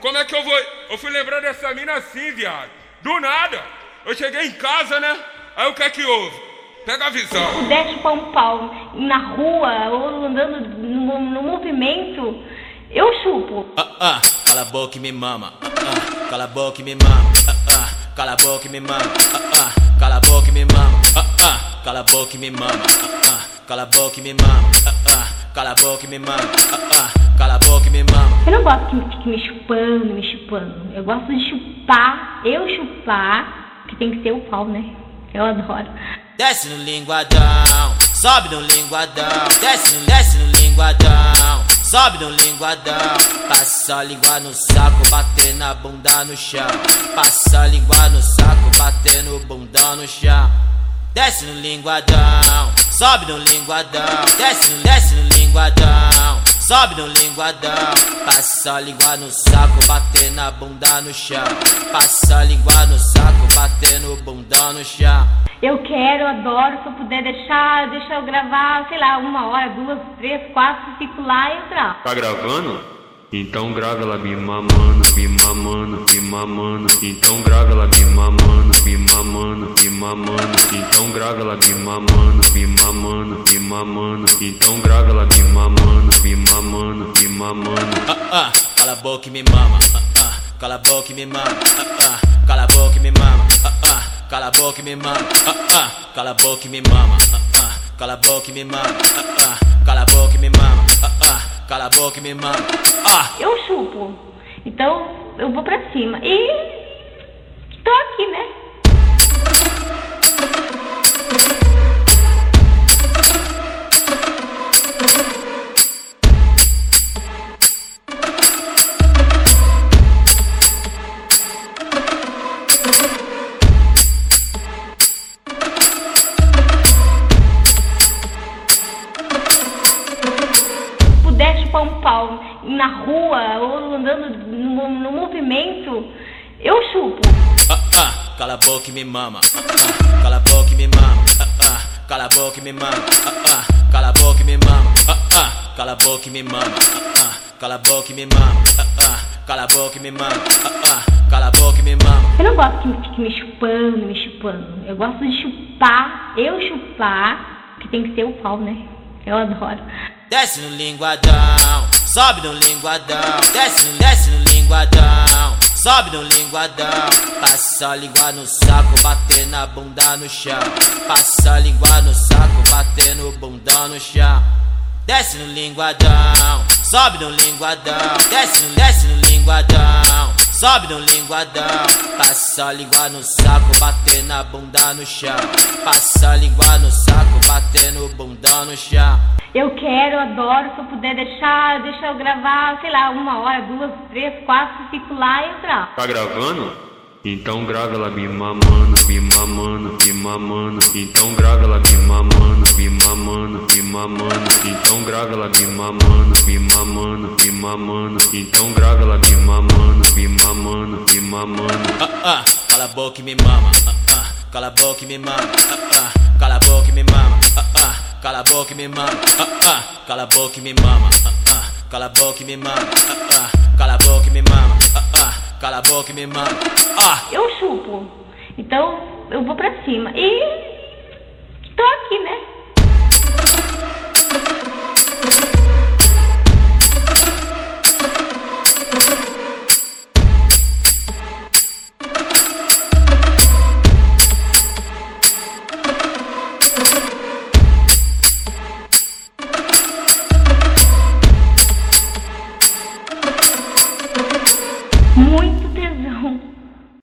Como é que eu vou. Eu fui lembrar dessa mina assim, viado. Do nada. Eu cheguei em casa, né? Aí o que é que houve? Pega a visão. Pudesse pôr um pau na rua ou andando no, no movimento, eu chupo. Ah, ah, cala a boca e me mama. Ah, ah, cala a boca e me mama. Ah, ah, cala a boca e me mama. Ah, ah, cala a boca e me mama. Ah, ah, cala a boca e me mama. Ah, ah, cala a boca e me mama. Ah, ah, cala a boca e me mama. Ah, ah, cala a boca e me mama. Eu não gosto que me fique me chupando, me chupando. Eu gosto de chupar, eu chupar, que tem que ser o pau, né? Eu adoro. Desce no linguadão, sobe no linguadão, desce no, desce no linguadão, sobe no linguadão. Passa a língua no saco, bater na bunda no chão. Passa a língua no saco, bater no bundão no chão. Desce no linguadão, sobe no linguadão, desce no, desce no linguadão, sobe no linguadão. Passa a língua no saco, bater na bunda no chão. Passa a língua no saco, bater no bundão no chão. Eu quero, adoro, se eu puder deixar, deixa eu gravar, sei lá, uma hora, duas, três, quatro, fico lá e eu gravo. Tá gravando? Então grava ela me mamando, me mamando, me mamando. Então grava ela me mamando, me mamando, me mamando. Então grava ela me mamando, me mamando, me mamando. Então grava ela me mamando, me mamando, me mamando. Ah, ah, cala a boca e me mama. Ah, ah, cala a boca e me mama. Ah, ah, cala a boca e me mama. Ah, ah, cala a boca e me mama. Ah, ah, cala a boca e me mama. Ah, ah, cala a boca e me mama. Ah, ah, cala a boca e me mama. Ah, ah, cala a boca e me mama. Ah, Eu chupo. Então eu vou pra cima. E tô aqui, né? Pudesse pôr um pau na rua ou andando no, no movimento, eu chupo. ah, ah, cala a boca e me mama. Ah, cala a boca e me mama. Ah, ah, cala a boca e me mama. Ah, ah, cala a boca e me mama. Ah, ah, cala a boca e me mama. Ah, ah, cala a boca e me mama. Ah, ah, cala a boca e me mama. Ah, ah, cala a boca e me mama. Eu não gosto que me fique me chupando, me chupando. Eu gosto de chupar, eu chupar, que tem que ser o pau, né? Eu adoro. Desce no linguadão, sobe no linguadão, desce no, desce no linguadão, sobe no linguadão. Passa a língua no saco, bater na bunda no chão. Passa a língua no saco, bater no bundão no chão. Desce no linguadão, sobe no linguadão, desce no, desce no linguadão, sobe no linguadão. Passa a língua no saco, bater na bunda no chão. Passa a língua no saco, bater no bundão no chão. Eu quero, adoro, se eu puder deixar, deixa eu gravar, sei lá, uma hora, duas, três, quatro, fico lá e gravo. Tá gravando? Então grava ela me mamando, me mamando, me mamando. Então grava ela me mamando, me mamando, me mamando. Então grava ela me mamando, me mamando, me mamando. Então grava ela me mamando, me mamando, me mamando. Ah, ah, cala a boca e me mama. Ah, ah, cala a boca e me mama. Ah, ah, cala a boca e me mama. Ah, ah, cala a boca e me mama. Ah, ah, cala a boca e me mama. Ah, ah, cala a boca e me mama. Ah, ah, cala a boca e me mama. Ah, ah, cala a boca e me mama. Ah, Eu chupo. Então eu vou pra cima. E tô aqui, né?